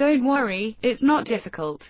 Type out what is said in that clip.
Don't worry, it's not difficult.